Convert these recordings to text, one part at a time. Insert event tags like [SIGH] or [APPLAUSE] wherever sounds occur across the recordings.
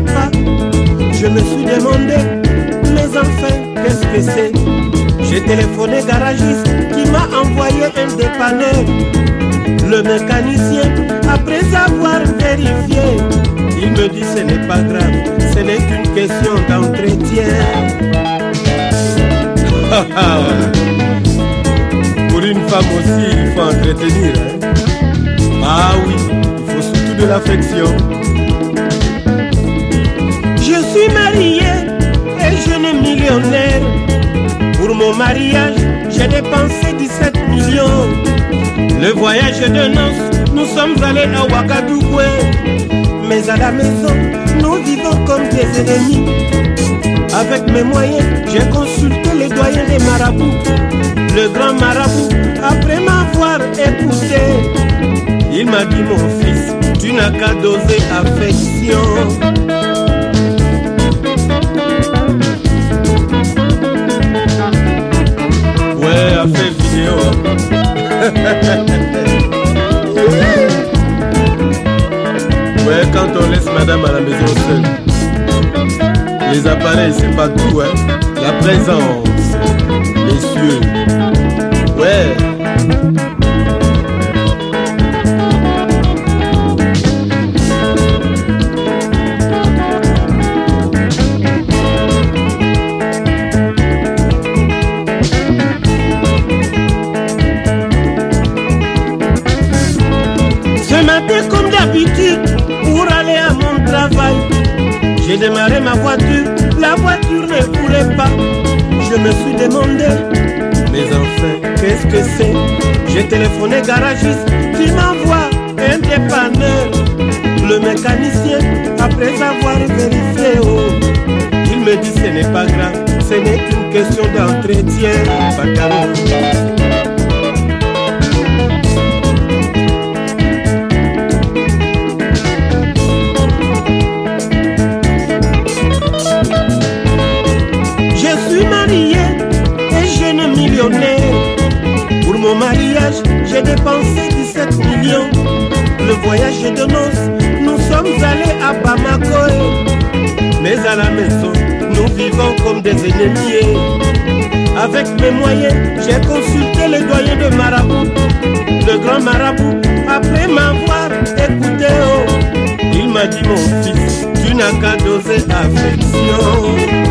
pas. Je me suis demandé, mais enfin, qu'est-ce que c'est? J'ai téléphoné garagiste qui m'a envoyé un dépanneur. Le mécanicien, après avoir vérifié, il me dit ce n'est pas grave, ce n'est qu'une question d'entretien. [LAUGHS] Pour une femme aussi, il faut entretenir. Hein? Ah oui, il faut surtout de l'affection. Pour mon mariage, j'ai dépensé 17 millions. Le voyage de noces, nous sommes allés à Ouagadougoué. Mais à la maison, nous vivons comme des ennemis. Avec mes moyens, j'ai consulté les doyens des marabouts. Le grand marabout, après m'avoir écouté, il m'a dit mon fils, tu n'as qu'à doser affection. [LAUGHS] Ouais, quand on laisse madame à la maison seule, les appareils, c'est pas tout, hein. La présence, messieurs. J'ai téléphoné garagiste qui m'envoie un dépanneur. Le mécanicien, après avoir vérifié, oh, il me dit ce n'est pas grave, ce n'est qu'une question d'entretien. Je suis marié et jeune millionnaire j'ai dépensé 17 millions. Le voyage est de noces, nous sommes allés à Bamako. Mais à la maison, nous vivons comme des ennemis. Avec mes moyens, j'ai consulté le doyen de Marabout, le grand Marabout, après m'avoir écouté. Oh, il m'a dit mon fils, tu n'as qu'à doser affection.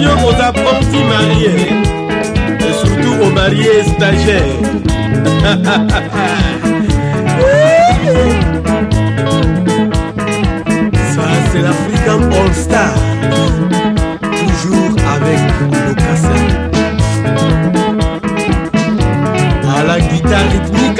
Attention aux apprentis mariés et surtout aux mariés stagiaires. [LAUGHS] Ça, c'est l'African All Star. Toujours avec le cassin. À la guitare rythmique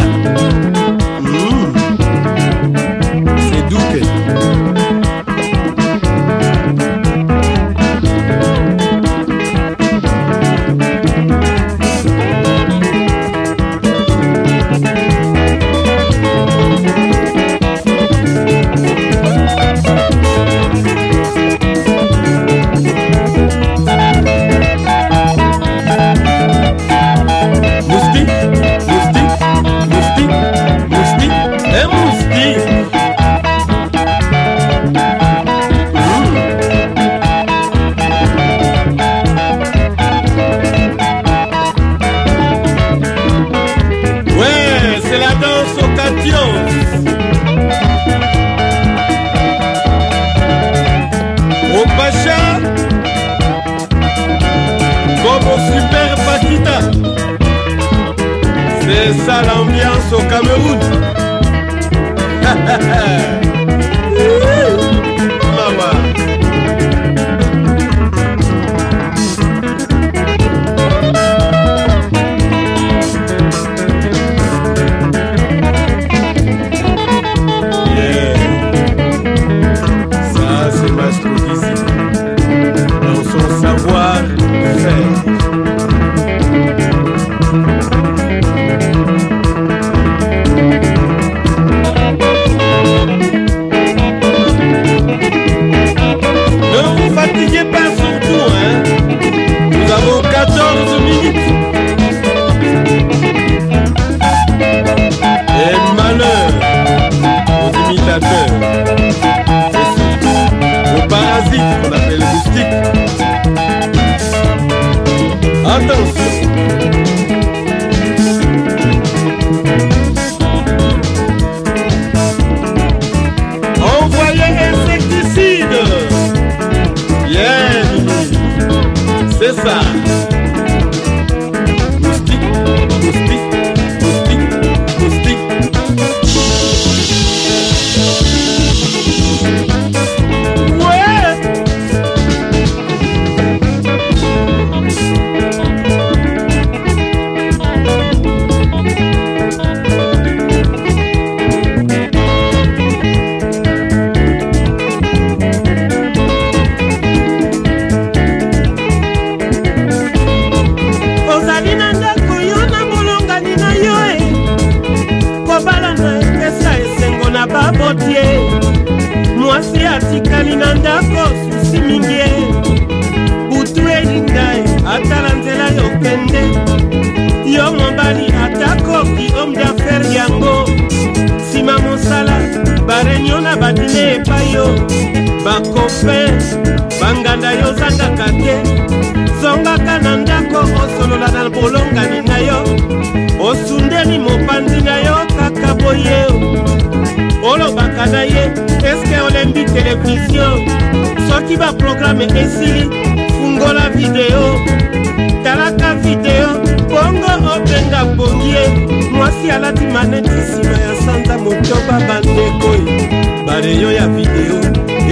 katio opasha como super pakita c'est ça l'ambiance au cameroun. [LAUGHS] Attention. Yo bakopain banganda yo ozangaka te. Zongaka na ndako osolola na bolongani na yo. Osundeli mopanzi na yo kaka boye. Olobaka na ye eske olembi televizio soki baprograme esili fungola video. Talaka video bongo obenga bongie mwasi alati maneti nsima ya sanza motoba bandeko e bareyo ya video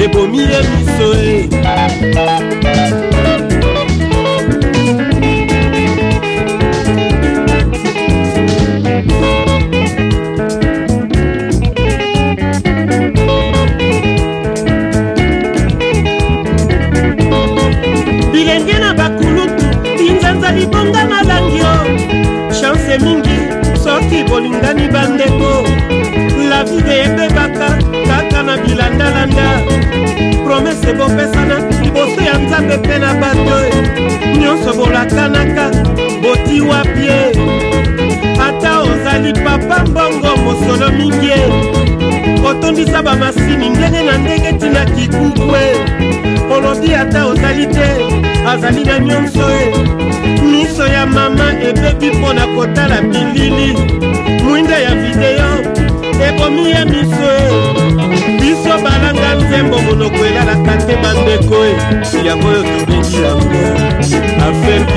ebomi ye miso e bopesana liboso ya nzambe mpe na bato e. Nyonso bolakanaka botiwa pie ata ozali papa mbongo mosolo mingi e. Otondisa bamasini ndenge na ndenge tina kikukwe olobi ata ozali te azali na nyonso e. Miso ya mama ebebi mpo na kotala bilili. Mwinda ya video ebomi ya miso e nzembo monoko elalaka te bandeko e. Yango oyo tobengi yango affaire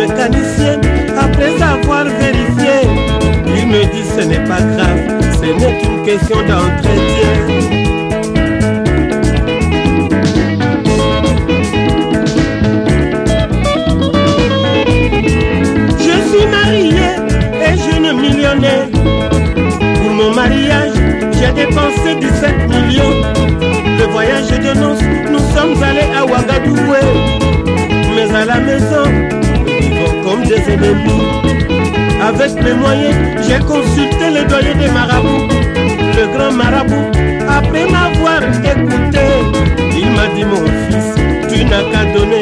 mécanicien, après avoir vérifié, il me dit ce n'est pas grave, ce n'est qu'une question d'entretien. Je suis marié et jeune millionnaire. Pour mon mariage, j'ai dépensé 17 millions. Le voyage de noces, nous sommes allés à Ouagadougou. Mais à la maison, comme des ennemis. Avec mes moyens, j'ai consulté le doyen des marabouts, le grand marabout. Après m'avoir écouté, il m'a dit mon fils, tu n'as qu'à donner